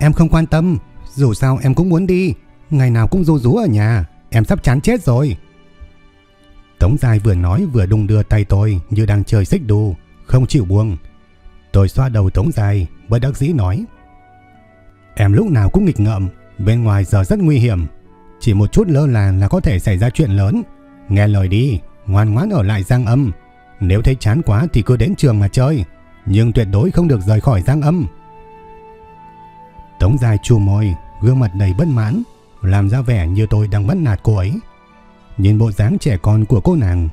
Em không quan tâm, dù sao em cũng muốn đi, ngày nào cũng rú rú ở nhà, em sắp chán chết rồi. Tống Dài vừa nói vừa đung đưa tay tôi như đang chơi xích đu, không chịu buông. Tôi xoa đầu Tống Dài, bất đắc dĩ nói. Em lúc nào cũng nghịch ngợm, bên ngoài giờ rất nguy hiểm. Chỉ một chút lơ là là có thể xảy ra chuyện lớn. Nghe lời đi, ngoan ngoãn ở lại Giang Âm. Nếu thấy chán quá thì cứ đến trường mà chơi, nhưng tuyệt đối không được rời khỏi Giang Âm. Tống dài chu môi, gương mặt đầy bất mãn, làm ra vẻ như tôi đang bắt nạt cô ấy. Nhìn bộ dáng trẻ con của cô nàng,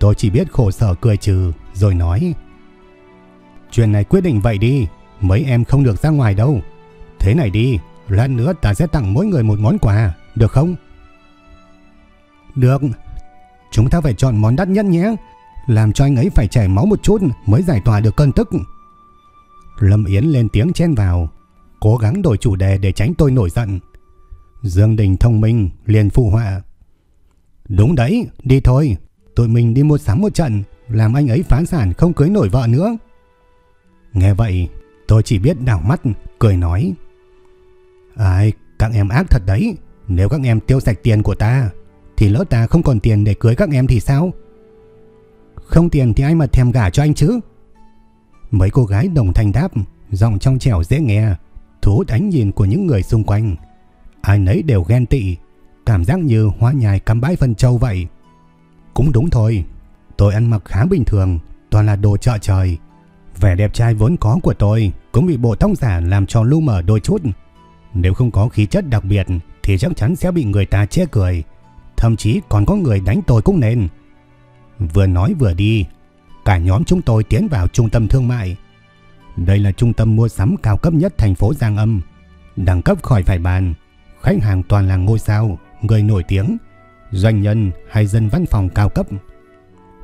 tôi chỉ biết khổ sở cười trừ, rồi nói. Chuyện này quyết định vậy đi, mấy em không được ra ngoài đâu. Thế này đi, lần nữa ta sẽ tặng mỗi người một món quà, được không? Được, chúng ta phải chọn món đắt nhất nhé, làm cho anh ấy phải chảy máu một chút mới giải tỏa được cơn tức. Lâm Yến lên tiếng chen vào, cố gắng đổi chủ đề để tránh tôi nổi giận. Dương Đình thông minh liền phụ họa. Đúng đấy, đi thôi, tụi mình đi mua sắm một trận, làm anh ấy phán sản không cưới nổi vợ nữa. Nghe vậy, tôi chỉ biết đảo mắt, cười nói. Ai, các em ác thật đấy, nếu các em tiêu sạch tiền của ta, thì lỡ ta không còn tiền để cưới các em thì sao? Không tiền thì ai mà thèm gả cho anh chứ? Mấy cô gái đồng thanh đáp, giọng trong trẻo dễ nghe, thu hút ánh nhìn của những người xung quanh. Ai nấy đều ghen tị, cảm giác như hoa nhài cắm bãi phân châu vậy. Cũng đúng thôi, tôi ăn mặc khá bình thường, toàn là đồ chợ trời. Vẻ đẹp trai vốn có của tôi cũng bị bộ tóc giả làm cho lu mờ đôi chút. Nếu không có khí chất đặc biệt thì chắc chắn sẽ bị người ta chê cười. Thậm chí còn có người đánh tôi cũng nên. Vừa nói vừa đi, cả nhóm chúng tôi tiến vào trung tâm thương mại. Đây là trung tâm mua sắm cao cấp nhất thành phố Giang Âm. Đẳng cấp khỏi phải bàn. Khách hàng toàn là ngôi sao, người nổi tiếng, doanh nhân hay dân văn phòng cao cấp.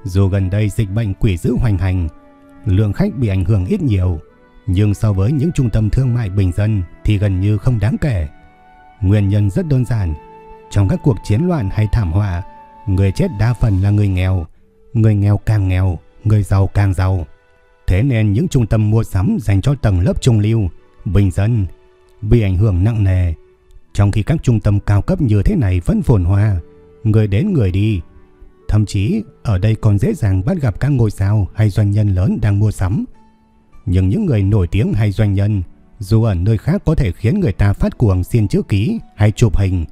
Dù gần đây dịch bệnh quỷ dữ hoành hành, lượng khách bị ảnh hưởng ít nhiều, nhưng so với những trung tâm thương mại bình dân thì gần như không đáng kể. Nguyên nhân rất đơn giản. Trong các cuộc chiến loạn hay thảm họa, người chết đa phần là người nghèo. Người nghèo càng nghèo, người giàu càng giàu. Thế nên những trung tâm mua sắm dành cho tầng lớp trung lưu, bình dân bị ảnh hưởng nặng nề. Trong khi các trung tâm cao cấp như thế này vẫn phồn hoa, người đến người đi. Thậm chí ở đây còn dễ dàng bắt gặp các ngôi sao hay doanh nhân lớn đang mua sắm. Nhưng những người nổi tiếng hay doanh nhân, dù ở nơi khác có thể khiến người ta phát cuồng xin chữ ký hay chụp hình,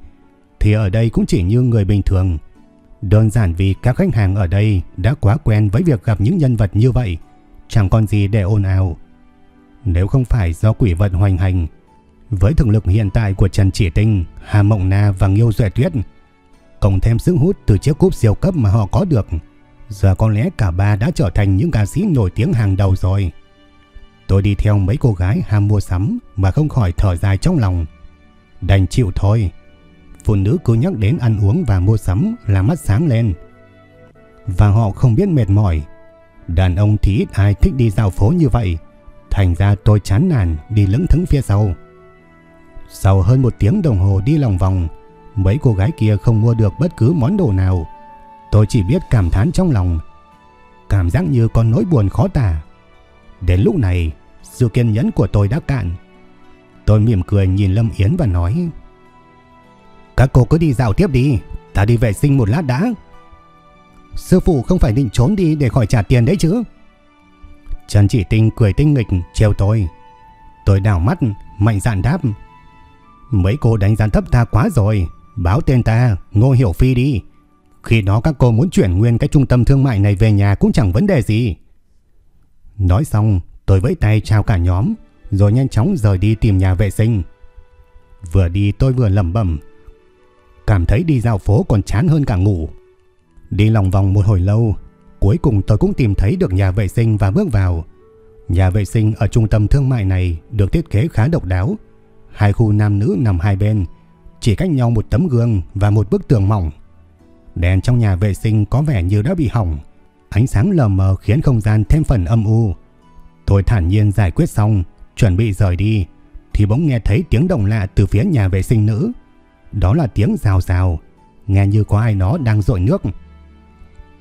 thì ở đây cũng chỉ như người bình thường. Đơn giản vì các khách hàng ở đây đã quá quen với việc gặp những nhân vật như vậy chẳng còn gì để ồn ào. Nếu không phải do quỷ vận hoành hành, với thực lực hiện tại của Trần Chỉ Tinh, Hà Mộng Na và Nghiêu Duệ Tuyết, cộng thêm sức hút từ chiếc cúp siêu cấp mà họ có được, giờ có lẽ cả ba đã trở thành những ca sĩ nổi tiếng hàng đầu rồi. Tôi đi theo mấy cô gái ham mua sắm mà không khỏi thở dài trong lòng. Đành chịu thôi. Phụ nữ cứ nhắc đến ăn uống và mua sắm là mắt sáng lên. Và họ không biết mệt mỏi Đàn ông thì ít ai thích đi dạo phố như vậy. Thành ra tôi chán nản đi lững thững phía sau. Sau hơn một tiếng đồng hồ đi lòng vòng, mấy cô gái kia không mua được bất cứ món đồ nào. Tôi chỉ biết cảm thán trong lòng. Cảm giác như con nỗi buồn khó tả. Đến lúc này, sự kiên nhẫn của tôi đã cạn. Tôi mỉm cười nhìn Lâm Yến và nói Các cô cứ đi dạo tiếp đi, ta đi vệ sinh một lát đã. Sư phụ không phải định trốn đi để khỏi trả tiền đấy chứ? Trần chỉ tinh cười tinh nghịch, trêu tôi. Tôi đảo mắt, Mạnh dạn đáp. Mấy cô đánh giá thấp ta quá rồi, Báo tên ta, Ngô Hiểu Phi đi. Khi đó các cô muốn chuyển nguyên cái trung tâm thương mại này về nhà cũng chẳng vấn đề gì. Nói xong, tôi vẫy tay chào cả nhóm, Rồi nhanh chóng rời đi tìm nhà vệ sinh. Vừa đi tôi vừa lẩm bẩm. Cảm thấy đi dạo phố còn chán hơn cả ngủ. Đi lòng vòng một hồi lâu, cuối cùng tôi cũng tìm thấy được nhà vệ sinh và bước vào. Nhà vệ sinh ở trung tâm thương mại này được thiết kế khá độc đáo. Hai khu nam nữ nằm hai bên, chỉ cách nhau một tấm gương và một bức tường mỏng. Đèn trong nhà vệ sinh có vẻ như đã bị hỏng, ánh sáng lờ mờ khiến không gian thêm phần âm u. Tôi thản nhiên giải quyết xong, chuẩn bị rời đi, thì bỗng nghe thấy tiếng động lạ từ phía nhà vệ sinh nữ. Đó là tiếng rào rào, nghe như có ai đó đang rội nước.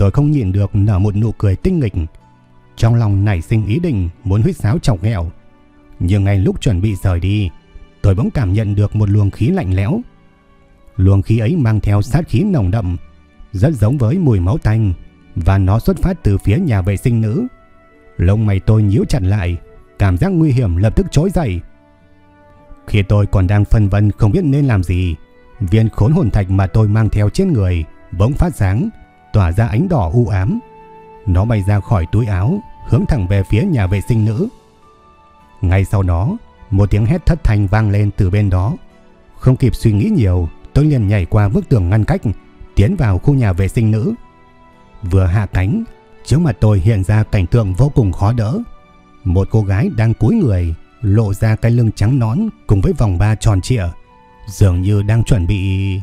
Tôi không nhìn được nở một nụ cười tinh nghịch. Trong lòng nảy sinh ý định muốn huyết sáo chọc ghẹo. Nhưng ngay lúc chuẩn bị rời đi, tôi bỗng cảm nhận được một luồng khí lạnh lẽo. Luồng khí ấy mang theo sát khí nồng đậm, rất giống với mùi máu tanh và nó xuất phát từ phía nhà vệ sinh nữ. Lông mày tôi nhíu chặt lại, cảm giác nguy hiểm lập tức trỗi dậy. Khi tôi còn đang phân vân không biết nên làm gì, viên khốn hồn thạch mà tôi mang theo trên người bỗng phát sáng, tỏa ra ánh đỏ u ám. Nó bay ra khỏi túi áo, hướng thẳng về phía nhà vệ sinh nữ. Ngay sau đó, một tiếng hét thất thanh vang lên từ bên đó. Không kịp suy nghĩ nhiều, tôi liền nhảy qua bức tường ngăn cách, tiến vào khu nhà vệ sinh nữ. Vừa hạ cánh, trước mặt tôi hiện ra cảnh tượng vô cùng khó đỡ. Một cô gái đang cúi người, lộ ra cái lưng trắng nón cùng với vòng ba tròn trịa, dường như đang chuẩn bị...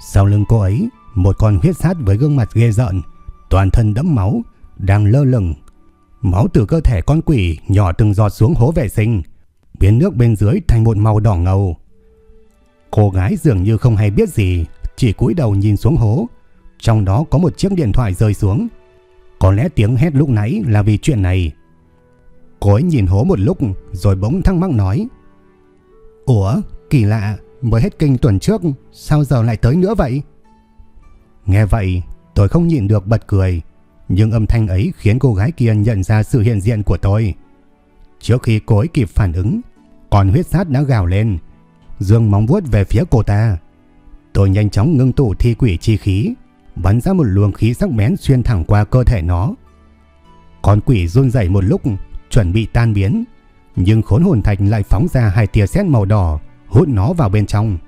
Sau lưng cô ấy, một con huyết sát với gương mặt ghê rợn, toàn thân đẫm máu, đang lơ lửng. Máu từ cơ thể con quỷ nhỏ từng giọt xuống hố vệ sinh, biến nước bên dưới thành một màu đỏ ngầu. Cô gái dường như không hay biết gì, chỉ cúi đầu nhìn xuống hố. Trong đó có một chiếc điện thoại rơi xuống. Có lẽ tiếng hét lúc nãy là vì chuyện này. Cô ấy nhìn hố một lúc rồi bỗng thắc mắc nói. Ủa, kỳ lạ, mới hết kinh tuần trước, sao giờ lại tới nữa vậy? Nghe vậy, tôi không nhịn được bật cười, nhưng âm thanh ấy khiến cô gái kia nhận ra sự hiện diện của tôi. Trước khi cô ấy kịp phản ứng, con huyết sát đã gào lên, dương móng vuốt về phía cô ta. Tôi nhanh chóng ngưng tụ thi quỷ chi khí, bắn ra một luồng khí sắc bén xuyên thẳng qua cơ thể nó. Con quỷ run rẩy một lúc, chuẩn bị tan biến, nhưng khốn hồn thạch lại phóng ra hai tia sét màu đỏ, hút nó vào bên trong.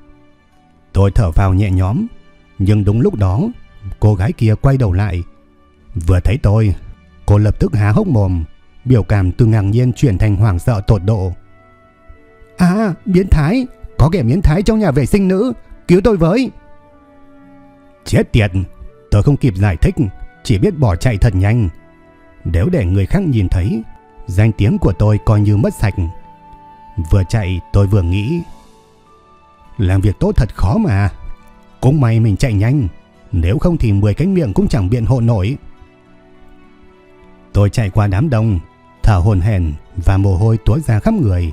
Tôi thở vào nhẹ nhõm, nhưng đúng lúc đó, cô gái kia quay đầu lại. Vừa thấy tôi, cô lập tức há hốc mồm, biểu cảm từ ngạc nhiên chuyển thành hoảng sợ tột độ. À, biến thái, có kẻ biến thái trong nhà vệ sinh nữ, cứu tôi với. Chết tiệt, tôi không kịp giải thích, chỉ biết bỏ chạy thật nhanh. Nếu để người khác nhìn thấy, danh tiếng của tôi coi như mất sạch. Vừa chạy tôi vừa nghĩ. Làm việc tốt thật khó mà. Cũng may mình chạy nhanh, nếu không thì 10 cánh miệng cũng chẳng biện hộ nổi. Tôi chạy qua đám đông, thở hồn hển và mồ hôi túa ra khắp người.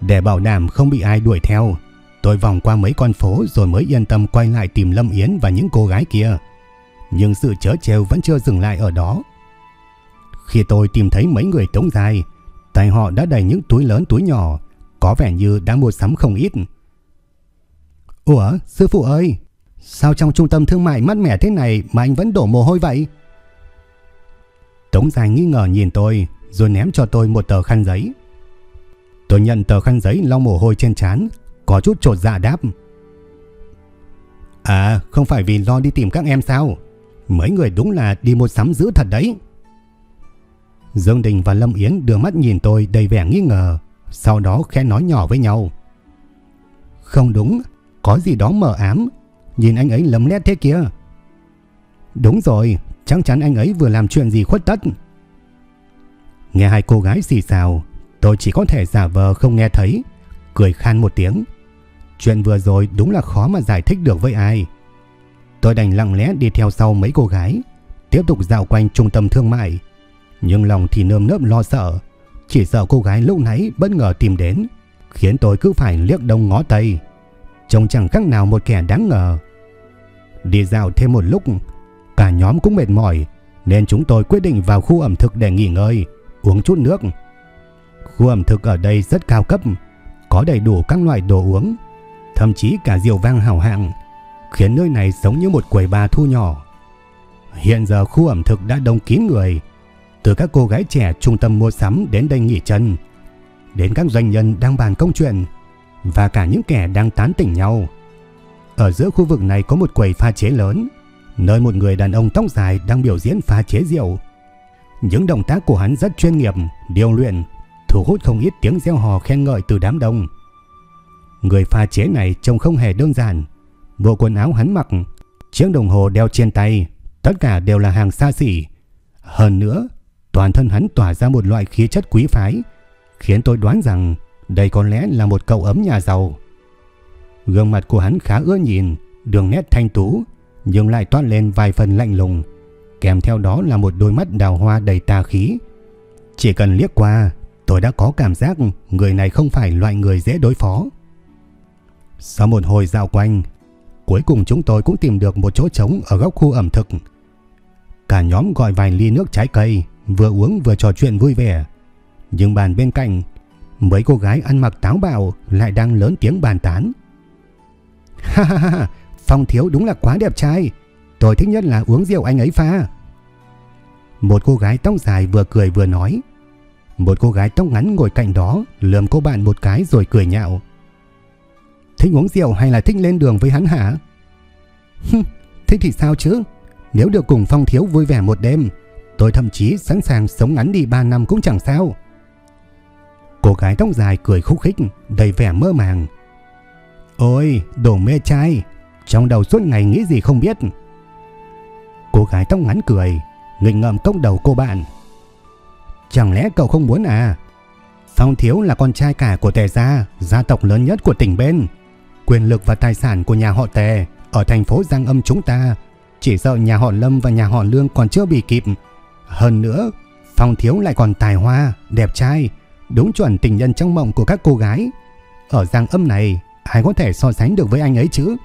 Để bảo đảm không bị ai đuổi theo, tôi vòng qua mấy con phố rồi mới yên tâm quay lại tìm Lâm Yến và những cô gái kia. Nhưng sự chớ trêu vẫn chưa dừng lại ở đó. Khi tôi tìm thấy mấy người tống dài, tay họ đã đầy những túi lớn túi nhỏ, có vẻ như đã mua sắm không ít. Ủa, sư phụ ơi, sao trong trung tâm thương mại mát mẻ thế này mà anh vẫn đổ mồ hôi vậy? Tống dài nghi ngờ nhìn tôi, rồi ném cho tôi một tờ khăn giấy. Tôi nhận tờ khăn giấy lau mồ hôi trên trán, có chút trột dạ đáp. À, không phải vì lo đi tìm các em sao? Mấy người đúng là đi mua sắm dữ thật đấy. Dương Đình và Lâm Yến đưa mắt nhìn tôi đầy vẻ nghi ngờ, sau đó khẽ nói nhỏ với nhau. Không đúng, có gì đó mờ ám, nhìn anh ấy lấm lét thế kia. Đúng rồi, chắc chắn anh ấy vừa làm chuyện gì khuất tất. Nghe hai cô gái xì xào, tôi chỉ có thể giả vờ không nghe thấy, cười khan một tiếng. Chuyện vừa rồi đúng là khó mà giải thích được với ai. Tôi đành lặng lẽ đi theo sau mấy cô gái, tiếp tục dạo quanh trung tâm thương mại. Nhưng lòng thì nơm nớp lo sợ, chỉ sợ cô gái lúc nãy bất ngờ tìm đến, khiến tôi cứ phải liếc đông ngó tây. Trông chẳng khác nào một kẻ đáng ngờ. Đi dạo thêm một lúc, cả nhóm cũng mệt mỏi, nên chúng tôi quyết định vào khu ẩm thực để nghỉ ngơi, uống chút nước. Khu ẩm thực ở đây rất cao cấp, có đầy đủ các loại đồ uống, thậm chí cả rượu vang hảo hạng, khiến nơi này giống như một quầy bar thu nhỏ. Hiện giờ khu ẩm thực đã đông kín người, từ các cô gái trẻ trung tâm mua sắm đến đây nghỉ chân, đến các doanh nhân đang bàn công chuyện và cả những kẻ đang tán tỉnh nhau. Ở giữa khu vực này có một quầy pha chế lớn, nơi một người đàn ông tóc dài đang biểu diễn pha chế rượu. Những động tác của hắn rất chuyên nghiệp, điều luyện, thu hút không ít tiếng reo hò khen ngợi từ đám đông. Người pha chế này trông không hề đơn giản. Bộ quần áo hắn mặc, chiếc đồng hồ đeo trên tay, tất cả đều là hàng xa xỉ. Hơn nữa, toàn thân hắn tỏa ra một loại khí chất quý phái, khiến tôi đoán rằng đây có lẽ là một cậu ấm nhà giàu. Gương mặt của hắn khá ưa nhìn, đường nét thanh tú, nhưng lại toát lên vài phần lạnh lùng, kèm theo đó là một đôi mắt đào hoa đầy tà khí. Chỉ cần liếc qua, tôi đã có cảm giác người này không phải loại người dễ đối phó. Sau một hồi dạo quanh, cuối cùng chúng tôi cũng tìm được một chỗ trống ở góc khu ẩm thực. Cả nhóm gọi vài ly nước trái cây, vừa uống vừa trò chuyện vui vẻ. Nhưng bàn bên cạnh, mấy cô gái ăn mặc táo bạo lại đang lớn tiếng bàn tán. Ha ha ha, Phong Thiếu đúng là quá đẹp trai. Tôi thích nhất là uống rượu anh ấy pha. Một cô gái tóc dài vừa cười vừa nói. Một cô gái tóc ngắn ngồi cạnh đó lườm cô bạn một cái rồi cười nhạo. Thích uống rượu hay là thích lên đường với hắn hả? thích thì sao chứ? Nếu được cùng Phong Thiếu vui vẻ một đêm, tôi thậm chí sẵn sàng sống ngắn đi 3 năm cũng chẳng sao. Cô gái tóc dài cười khúc khích, đầy vẻ mơ màng. Ôi, đồ mê trai, trong đầu suốt ngày nghĩ gì không biết. Cô gái tóc ngắn cười, nghịch ngợm cốc đầu cô bạn. Chẳng lẽ cậu không muốn à? Phong Thiếu là con trai cả của Tề gia, gia tộc lớn nhất của tỉnh bên. Quyền lực và tài sản của nhà họ Tề ở thành phố Giang Âm chúng ta, chỉ sợ nhà họ Lâm và nhà họ Lương còn chưa bị kịp. Hơn nữa, Phong Thiếu lại còn tài hoa, đẹp trai, đúng chuẩn tình nhân trong mộng của các cô gái. Ở Giang Âm này, ai có thể so sánh được với anh ấy chứ?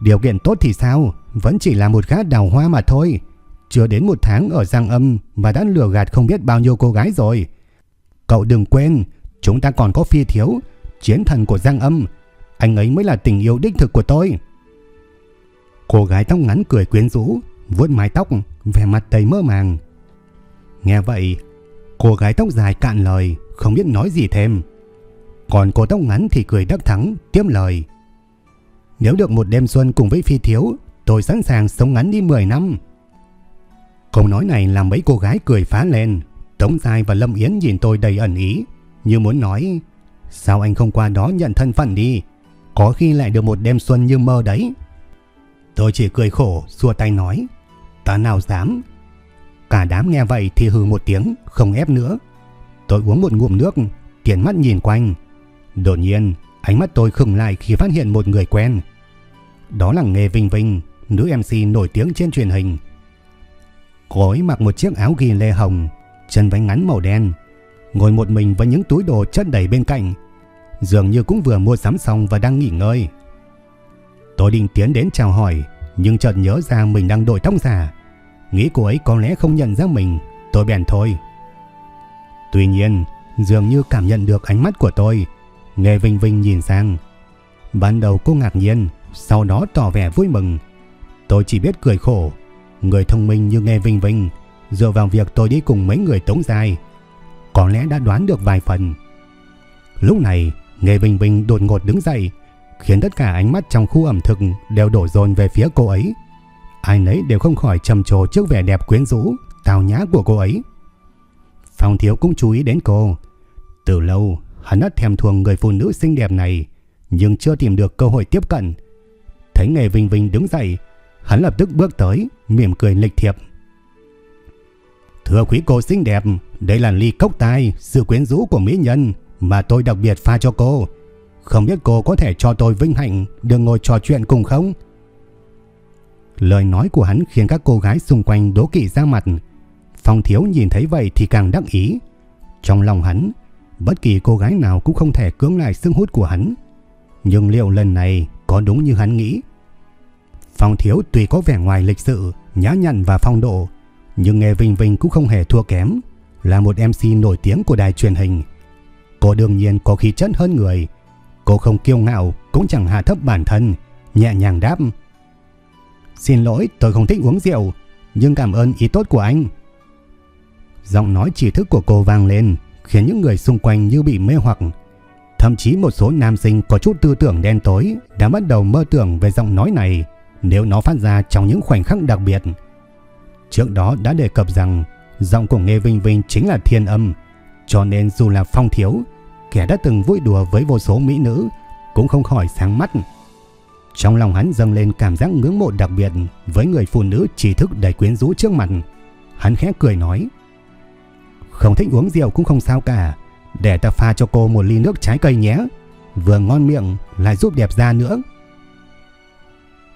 Điều kiện tốt thì sao, vẫn chỉ là một gã đào hoa mà thôi. Chưa đến một tháng ở Giang Âm mà đã lừa gạt không biết bao nhiêu cô gái rồi. Cậu đừng quên, chúng ta còn có phi thiếu, chiến thần của Giang Âm. Anh ấy mới là tình yêu đích thực của tôi. Cô gái tóc ngắn cười quyến rũ, vuốt mái tóc, vẻ mặt đầy mơ màng. Nghe vậy, cô gái tóc dài cạn lời, không biết nói gì thêm. Còn cô tóc ngắn thì cười đắc thắng, tiếp lời. Nếu được một đêm xuân cùng với phi thiếu, tôi sẵn sàng sống ngắn đi 10 năm. Câu nói này làm mấy cô gái cười phá lên. Tống Giai và Lâm Yến nhìn tôi đầy ẩn ý, như muốn nói, sao anh không qua đó nhận thân phận đi, có khi lại được một đêm xuân như mơ đấy. Tôi chỉ cười khổ, xua tay nói, ta nào dám. Cả đám nghe vậy thì hừ một tiếng, không ép nữa. Tôi uống một ngụm nước, tiền mắt nhìn quanh. Đột nhiên, ánh mắt tôi khừng lại khi phát hiện một người quen. Đó là Nghề Vinh Vinh, nữ MC nổi tiếng trên truyền hình. Cô ấy mặc một chiếc áo ghi lê hồng, chân váy ngắn màu đen, ngồi một mình với những túi đồ chất đầy bên cạnh, dường như cũng vừa mua sắm xong và đang nghỉ ngơi. Tôi định tiến đến chào hỏi, nhưng chợt nhớ ra mình đang đội tóc giả, nghĩ cô ấy có lẽ không nhận ra mình, tôi bèn thôi. Tuy nhiên, dường như cảm nhận được ánh mắt của tôi, Nghe Vinh Vinh nhìn sang. Ban đầu cô ngạc nhiên, sau đó tỏ vẻ vui mừng. Tôi chỉ biết cười khổ, người thông minh như Nghe Vinh Vinh dựa vào việc tôi đi cùng mấy người tống dài, có lẽ đã đoán được vài phần. Lúc này, Nghe Vinh Vinh đột ngột đứng dậy, khiến tất cả ánh mắt trong khu ẩm thực đều đổ dồn về phía cô ấy. Ai nấy đều không khỏi trầm trồ trước vẻ đẹp quyến rũ, tào nhã của cô ấy. Phong Thiếu cũng chú ý đến cô. Từ lâu, hắn đã thèm thuồng người phụ nữ xinh đẹp này, nhưng chưa tìm được cơ hội tiếp cận. Thấy Nghề Vinh Vinh đứng dậy, hắn lập tức bước tới, mỉm cười lịch thiệp. Thưa quý cô xinh đẹp, đây là ly cốc tai, sự quyến rũ của mỹ nhân mà tôi đặc biệt pha cho cô. Không biết cô có thể cho tôi vinh hạnh được ngồi trò chuyện cùng không? Lời nói của hắn khiến các cô gái xung quanh đố kỵ ra mặt. Phong thiếu nhìn thấy vậy thì càng đắc ý. Trong lòng hắn, bất kỳ cô gái nào cũng không thể cưỡng lại sức hút của hắn. Nhưng liệu lần này có đúng như hắn nghĩ? Phong thiếu tuy có vẻ ngoài lịch sự, nhã nhặn và phong độ, nhưng Nghe Vinh Vinh cũng không hề thua kém, là một MC nổi tiếng của đài truyền hình. Cô đương nhiên có khí chất hơn người, cô không kiêu ngạo cũng chẳng hạ thấp bản thân, nhẹ nhàng đáp. Xin lỗi tôi không thích uống rượu, nhưng cảm ơn ý tốt của anh. Giọng nói chỉ thức của cô vang lên, khiến những người xung quanh như bị mê hoặc. Thậm chí một số nam sinh có chút tư tưởng đen tối đã bắt đầu mơ tưởng về giọng nói này, nếu nó phát ra trong những khoảnh khắc đặc biệt. Trước đó đã đề cập rằng giọng của Nghe Vinh Vinh chính là thiên âm, cho nên dù là phong thiếu, kẻ đã từng vui đùa với vô số mỹ nữ, cũng không khỏi sáng mắt. Trong lòng hắn dâng lên cảm giác ngưỡng mộ đặc biệt với người phụ nữ trí thức đầy quyến rũ trước mặt. Hắn khẽ cười nói. Không thích uống rượu cũng không sao cả. Để ta pha cho cô một ly nước trái cây nhé. Vừa ngon miệng lại giúp đẹp da nữa.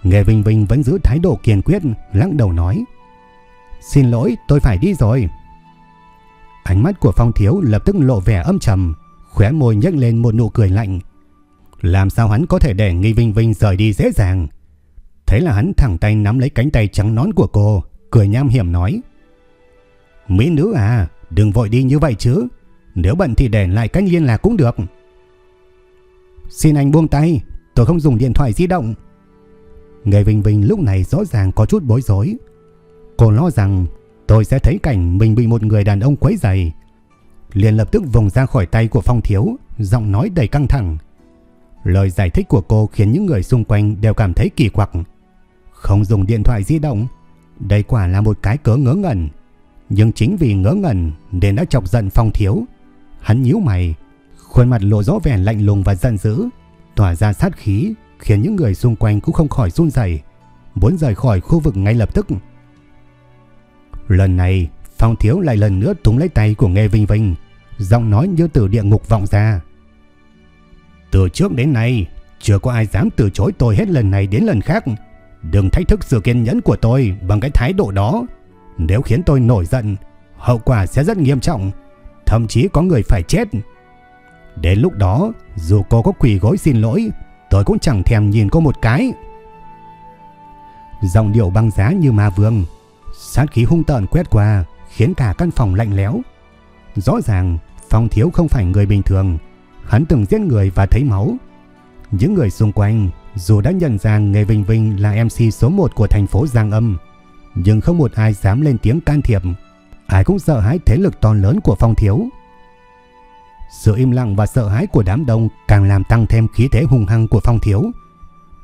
Nghe Vinh Vinh vẫn giữ thái độ kiên quyết, lắc đầu nói. Xin lỗi, tôi phải đi rồi. Ánh mắt của Phong Thiếu lập tức lộ vẻ âm trầm, khóe môi nhếch lên một nụ cười lạnh. Làm sao hắn có thể để Nghi Vinh Vinh rời đi dễ dàng? Thế là hắn thẳng tay nắm lấy cánh tay trắng nón của cô, cười nham hiểm nói. Mỹ nữ à, đừng vội đi như vậy chứ. Nếu bận thì để lại cách liên lạc cũng được. Xin anh buông tay, tôi không dùng điện thoại di động. Người Vinh Vinh lúc này rõ ràng có chút bối rối. Cô lo rằng tôi sẽ thấy cảnh mình bị một người đàn ông quấy dày Liền lập tức vùng ra khỏi tay của Phong Thiếu, giọng nói đầy căng thẳng. Lời giải thích của cô khiến những người xung quanh đều cảm thấy kỳ quặc. Không dùng điện thoại di động, đây quả là một cái cớ ngớ ngẩn. Nhưng chính vì ngớ ngẩn nên đã chọc giận Phong Thiếu. Hắn nhíu mày, khuôn mặt lộ rõ vẻ lạnh lùng và giận dữ, tỏa ra sát khí khiến những người xung quanh cũng không khỏi run rẩy, muốn rời khỏi khu vực ngay lập tức. Lần này, Phong Thiếu lại lần nữa túm lấy tay của Nghe Vinh Vinh, giọng nói như từ địa ngục vọng ra. Từ trước đến nay, chưa có ai dám từ chối tôi hết lần này đến lần khác. Đừng thách thức sự kiên nhẫn của tôi bằng cái thái độ đó. Nếu khiến tôi nổi giận, hậu quả sẽ rất nghiêm trọng, thậm chí có người phải chết. Đến lúc đó, dù cô có quỳ gối xin lỗi, tôi cũng chẳng thèm nhìn cô một cái. Giọng điệu băng giá như ma vương, sát khí hung tợn quét qua, khiến cả căn phòng lạnh lẽo. Rõ ràng, Phong Thiếu không phải người bình thường, hắn từng giết người và thấy máu. Những người xung quanh dù đã nhận ra Nghề Vinh Vinh là MC số 1 của thành phố Giang Âm, nhưng không một ai dám lên tiếng can thiệp. Ai cũng sợ hãi thế lực to lớn của Phong Thiếu. Sự im lặng và sợ hãi của đám đông càng làm tăng thêm khí thế hung hăng của Phong Thiếu.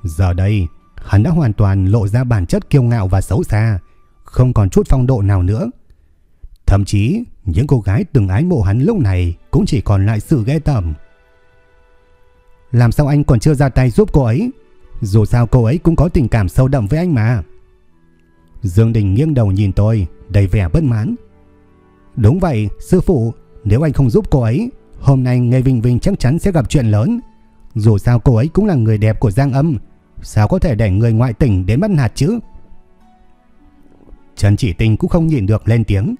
Giờ đây, hắn đã hoàn toàn lộ ra bản chất kiêu ngạo và xấu xa, không còn chút phong độ nào nữa. Thậm chí, những cô gái từng ái mộ hắn lúc này cũng chỉ còn lại sự ghê tởm. Làm sao anh còn chưa ra tay giúp cô ấy? Dù sao cô ấy cũng có tình cảm sâu đậm với anh mà. Dương Đình nghiêng đầu nhìn tôi, đầy vẻ bất mãn. Đúng vậy, sư phụ, nếu anh không giúp cô ấy, hôm nay Nghe Vinh Vinh chắc chắn sẽ gặp chuyện lớn. Dù sao cô ấy cũng là người đẹp của Giang Âm, sao có thể để người ngoại tỉnh đến bắt hạt chứ? Trần Chỉ Tinh cũng không nhìn được lên tiếng.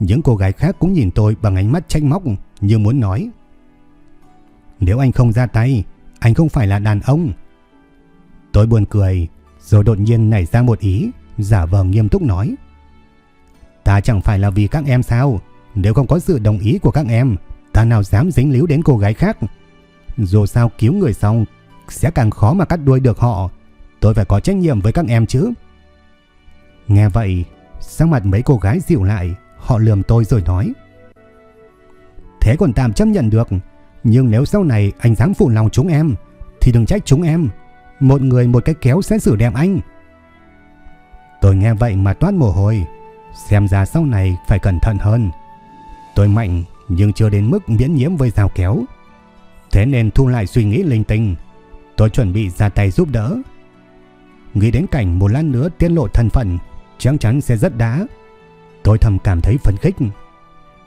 Những cô gái khác cũng nhìn tôi bằng ánh mắt trách móc như muốn nói. Nếu anh không ra tay, anh không phải là đàn ông. Tôi buồn cười, rồi đột nhiên nảy ra một ý, giả vờ nghiêm túc nói. Ta chẳng phải là vì các em sao, nếu không có sự đồng ý của các em, ta nào dám dính líu đến cô gái khác. Dù sao cứu người xong, sẽ càng khó mà cắt đuôi được họ. Tôi phải có trách nhiệm với các em chứ. Nghe vậy, sắc mặt mấy cô gái dịu lại, họ lườm tôi rồi nói. Thế còn tạm chấp nhận được, nhưng nếu sau này anh dám phụ lòng chúng em, Thì đừng trách chúng em. Một người một cái kéo sẽ xử đẹp anh. Tôi nghe vậy mà toát mồ hôi. Xem ra sau này phải cẩn thận hơn. Tôi mạnh, nhưng chưa đến mức miễn nhiễm với rào kéo. Thế nên thu lại suy nghĩ linh tinh. Tôi chuẩn bị ra tay giúp đỡ. Nghĩ đến cảnh một lát nữa tiết lộ thân phận, Chắc chắn sẽ rất đá. Tôi thầm cảm thấy phấn khích.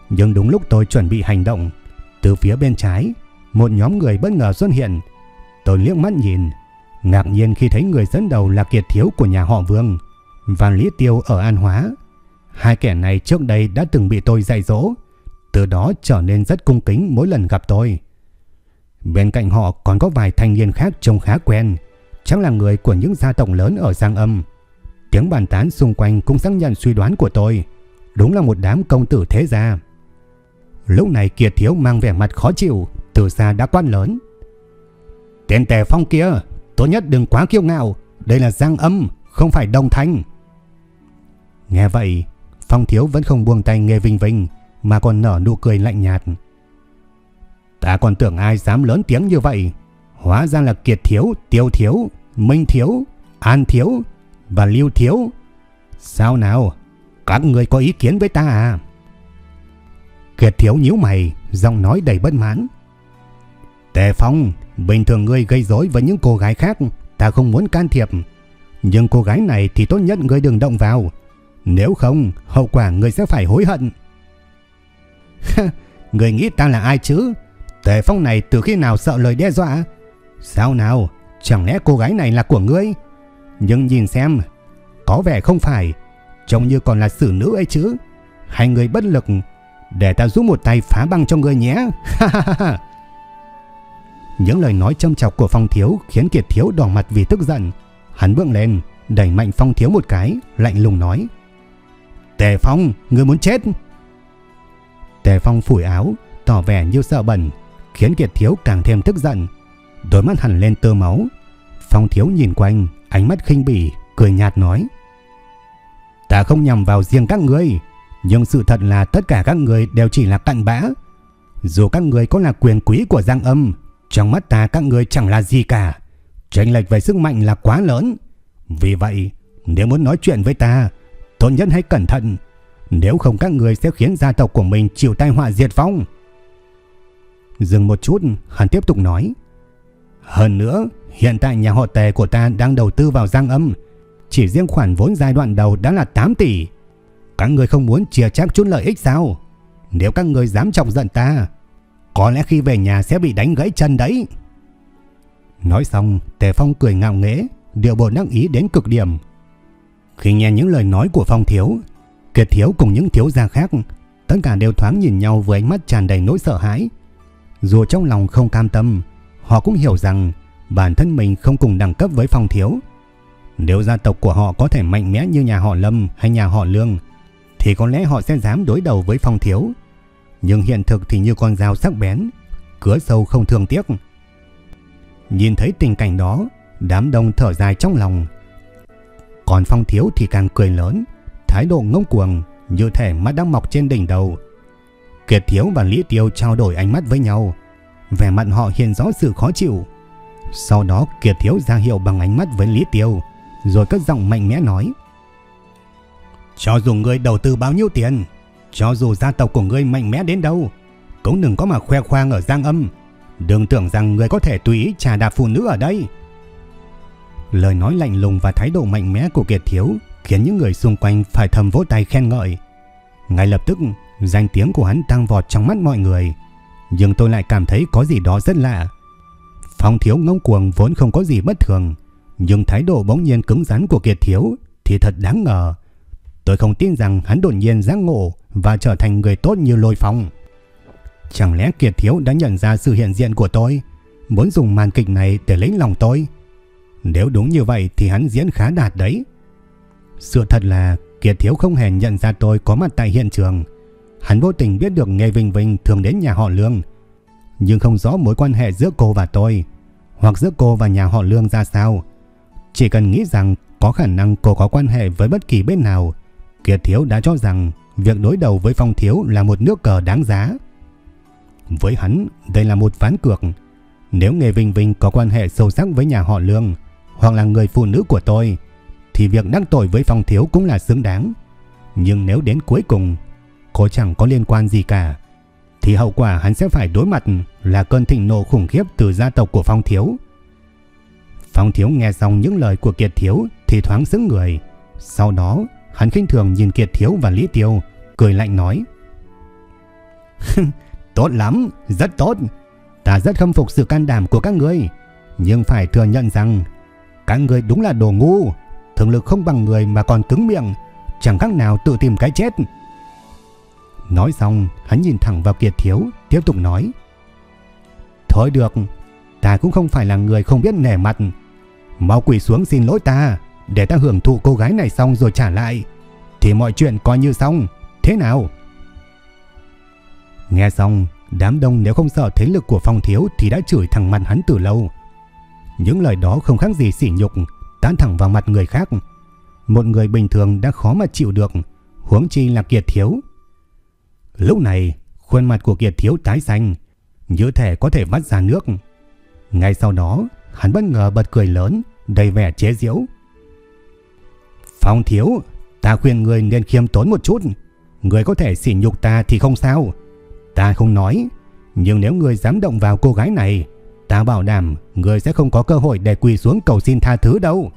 Nhưng đúng lúc tôi chuẩn bị hành động từ phía bên trái, một nhóm người bất ngờ xuất hiện. Tôi liếc mắt nhìn, ngạc nhiên khi thấy người dẫn đầu là kiệt thiếu của nhà họ Vương và Lý Tiêu ở An Hóa. Hai kẻ này trước đây đã từng bị tôi dạy dỗ, từ đó trở nên rất cung kính mỗi lần gặp tôi. Bên cạnh họ còn có vài thanh niên khác trông khá quen, chắc là người của những gia tộc lớn ở Giang Âm. Tiếng bàn tán xung quanh cũng xác nhận suy đoán của tôi, đúng là một đám công tử thế gia. Lúc này Kiệt Thiếu mang vẻ mặt khó chịu, từ xa đã quan lớn. Tên tè phong kia, tốt nhất đừng quá kiêu ngạo, đây là Giang Âm, không phải Đồng Thanh. Nghe vậy, Phong Thiếu vẫn không buông tay nghe Vinh Vinh, mà còn nở nụ cười lạnh nhạt. Ta còn tưởng ai dám lớn tiếng như vậy, hóa ra là Kiệt Thiếu, Tiêu Thiếu, Minh Thiếu, An Thiếu và Lưu Thiếu. Sao nào? Các người có ý kiến với ta à? Kiệt Thiếu nhíu mày, giọng nói đầy bất mãn. Tề Phong, bình thường ngươi gây rối với những cô gái khác, ta không muốn can thiệp. Nhưng cô gái này thì tốt nhất ngươi đừng động vào. Nếu không, hậu quả ngươi sẽ phải hối hận. ngươi nghĩ ta là ai chứ? Tề Phong này từ khi nào sợ lời đe dọa? Sao nào? Chẳng lẽ cô gái này là của ngươi? Nhưng nhìn xem, có vẻ không phải, trông như còn là xử nữ ấy chứ. Hai người bất lực, để ta giúp một tay phá băng cho ngươi nhé. Những lời nói châm chọc của Phong Thiếu khiến Kiệt Thiếu đỏ mặt vì tức giận. Hắn bước lên, đẩy mạnh Phong Thiếu một cái, lạnh lùng nói. Tề Phong, ngươi muốn chết. Tề Phong phủi áo, tỏ vẻ như sợ bẩn, khiến Kiệt Thiếu càng thêm tức giận. Đôi mắt hẳn lên tơ máu. Phong Thiếu nhìn quanh, ánh mắt khinh bỉ, cười nhạt nói. Ta không nhằm vào riêng các ngươi, nhưng sự thật là tất cả các người đều chỉ là cặn bã. Dù các người có là quyền quý của Giang Âm, trong mắt ta các người chẳng là gì cả. Tranh lệch về sức mạnh là quá lớn. Vì vậy, nếu muốn nói chuyện với ta, tốt nhất hãy cẩn thận. Nếu không các người sẽ khiến gia tộc của mình chịu tai họa diệt vong. Dừng một chút, hắn tiếp tục nói. Hơn nữa, hiện tại nhà họ tề của ta đang đầu tư vào Giang Âm. Chỉ riêng khoản vốn giai đoạn đầu đã là 8 tỷ. Các người không muốn chia chác chút lợi ích sao? Nếu các người dám chọc giận ta, có lẽ khi về nhà sẽ bị đánh gãy chân đấy. Nói xong, Tề Phong cười ngạo nghễ, điều bộ năng ý đến cực điểm. Khi nghe những lời nói của Phong Thiếu, Kiệt Thiếu cùng những thiếu gia khác, tất cả đều thoáng nhìn nhau với ánh mắt tràn đầy nỗi sợ hãi. Dù trong lòng không cam tâm, họ cũng hiểu rằng bản thân mình không cùng đẳng cấp với Phong Thiếu. Nếu gia tộc của họ có thể mạnh mẽ như nhà họ Lâm hay nhà họ Lương, thì có lẽ họ sẽ dám đối đầu với Phong Thiếu. Nhưng hiện thực thì như con dao sắc bén, cứa sâu không thương tiếc. Nhìn thấy tình cảnh đó, đám đông thở dài trong lòng. Còn Phong Thiếu thì càng cười lớn, thái độ ngông cuồng như thể mắt đang mọc trên đỉnh đầu. Kiệt Thiếu và Lý Tiêu trao đổi ánh mắt với nhau, vẻ mặt họ hiện rõ sự khó chịu. Sau đó Kiệt Thiếu ra hiệu bằng ánh mắt với Lý Tiêu, rồi cất giọng mạnh mẽ nói: cho dù ngươi đầu tư bao nhiêu tiền, cho dù gia tộc của ngươi mạnh mẽ đến đâu, cũng đừng có mà khoe khoang ở Giang Âm. Đừng tưởng rằng ngươi có thể tùy ý trà đạp phụ nữ ở đây. Lời nói lạnh lùng và thái độ mạnh mẽ của Kiệt Thiếu khiến những người xung quanh phải thầm vỗ tay khen ngợi. Ngay lập tức, danh tiếng của hắn tăng vọt trong mắt mọi người. Nhưng tôi lại cảm thấy có gì đó rất lạ. Phong Thiếu ngông cuồng vốn không có gì bất thường, nhưng thái độ bỗng nhiên cứng rắn của Kiệt Thiếu thì thật đáng ngờ. Tôi không tin rằng hắn đột nhiên giác ngộ và trở thành người tốt như lôi phong. Chẳng lẽ Kiệt Thiếu đã nhận ra sự hiện diện của tôi, muốn dùng màn kịch này để lấy lòng tôi? Nếu đúng như vậy thì hắn diễn khá đạt đấy. Sự thật là Kiệt Thiếu không hề nhận ra tôi có mặt tại hiện trường. Hắn vô tình biết được nghe Vinh Vinh thường đến nhà họ Lương, nhưng không rõ mối quan hệ giữa cô và tôi, hoặc giữa cô và nhà họ Lương ra sao. Chỉ cần nghĩ rằng có khả năng cô có quan hệ với bất kỳ bên nào, Kiệt Thiếu đã cho rằng việc đối đầu với Phong Thiếu là một nước cờ đáng giá. Với hắn, đây là một ván cược. Nếu Nghề Vinh Vinh có quan hệ sâu sắc với nhà họ Lương hoặc là người phụ nữ của tôi, thì việc đắc tội với Phong Thiếu cũng là xứng đáng. Nhưng nếu đến cuối cùng, cô chẳng có liên quan gì cả, thì hậu quả hắn sẽ phải đối mặt là cơn thịnh nộ khủng khiếp từ gia tộc của Phong Thiếu. Phong Thiếu nghe xong những lời của Kiệt Thiếu thì thoáng sững người. Sau đó Hắn khinh thường nhìn Kiệt Thiếu và Lý Tiêu, cười lạnh nói. tốt lắm, rất tốt. Ta rất khâm phục sự can đảm của các ngươi. Nhưng phải thừa nhận rằng các người đúng là đồ ngu. Thường lực không bằng người mà còn cứng miệng. Chẳng khác nào tự tìm cái chết. Nói xong, hắn nhìn thẳng vào Kiệt Thiếu, tiếp tục nói. Thôi được, ta cũng không phải là người không biết nể mặt. Mau quỳ xuống xin lỗi ta. Để ta hưởng thụ cô gái này xong rồi trả lại. Thì mọi chuyện coi như xong. Thế nào? Nghe xong, Đám đông nếu không sợ thế lực của Phong Thiếu Thì đã chửi thẳng mặt hắn từ lâu. Những lời đó không khác gì sỉ nhục, Tán thẳng vào mặt người khác. Một người bình thường đã khó mà chịu được, Huống chi là Kiệt Thiếu. Lúc này, Khuôn mặt của Kiệt Thiếu tái xanh, Như thể có thể vắt ra nước. Ngay sau đó, Hắn bất ngờ bật cười lớn, Đầy vẻ chế giễu. Phong thiếu, ta khuyên người nên khiêm tốn một chút. Người có thể xỉ nhục ta thì không sao. Ta không nói, nhưng nếu người dám động vào cô gái này, ta bảo đảm người sẽ không có cơ hội để quỳ xuống cầu xin tha thứ đâu.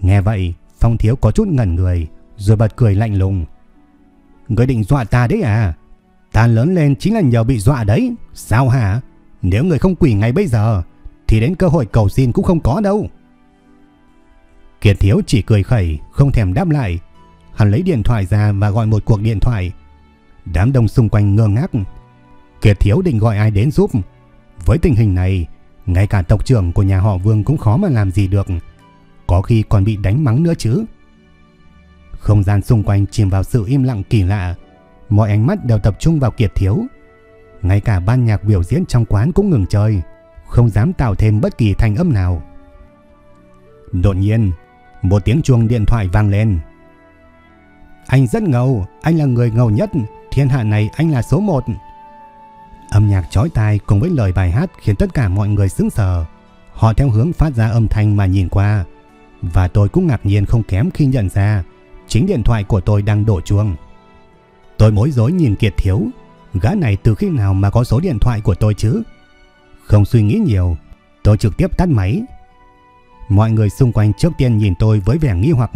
Nghe vậy, Phong thiếu có chút ngẩn người, rồi bật cười lạnh lùng. Người định dọa ta đấy à? Ta lớn lên chính là nhờ bị dọa đấy. Sao hả? Nếu người không quỳ ngay bây giờ, thì đến cơ hội cầu xin cũng không có đâu. Kiệt Thiếu chỉ cười khẩy, không thèm đáp lại. Hắn lấy điện thoại ra và gọi một cuộc điện thoại. Đám đông xung quanh ngơ ngác. Kiệt Thiếu định gọi ai đến giúp. Với tình hình này, ngay cả tộc trưởng của nhà họ Vương cũng khó mà làm gì được. Có khi còn bị đánh mắng nữa chứ. Không gian xung quanh chìm vào sự im lặng kỳ lạ. Mọi ánh mắt đều tập trung vào Kiệt Thiếu. Ngay cả ban nhạc biểu diễn trong quán cũng ngừng chơi, không dám tạo thêm bất kỳ thanh âm nào. Đột nhiên, một tiếng chuông điện thoại vang lên. Anh rất ngầu, anh là người ngầu nhất, thiên hạ này anh là số 1. Âm nhạc chói tai cùng với lời bài hát khiến tất cả mọi người sững sờ. Họ theo hướng phát ra âm thanh mà nhìn qua. Và tôi cũng ngạc nhiên không kém khi nhận ra chính điện thoại của tôi đang đổ chuông. Tôi bối rối nhìn Kiệt Thiếu, gã này từ khi nào mà có số điện thoại của tôi chứ? Không suy nghĩ nhiều, tôi trực tiếp tắt máy. Mọi người xung quanh trước tiên nhìn tôi với vẻ nghi hoặc,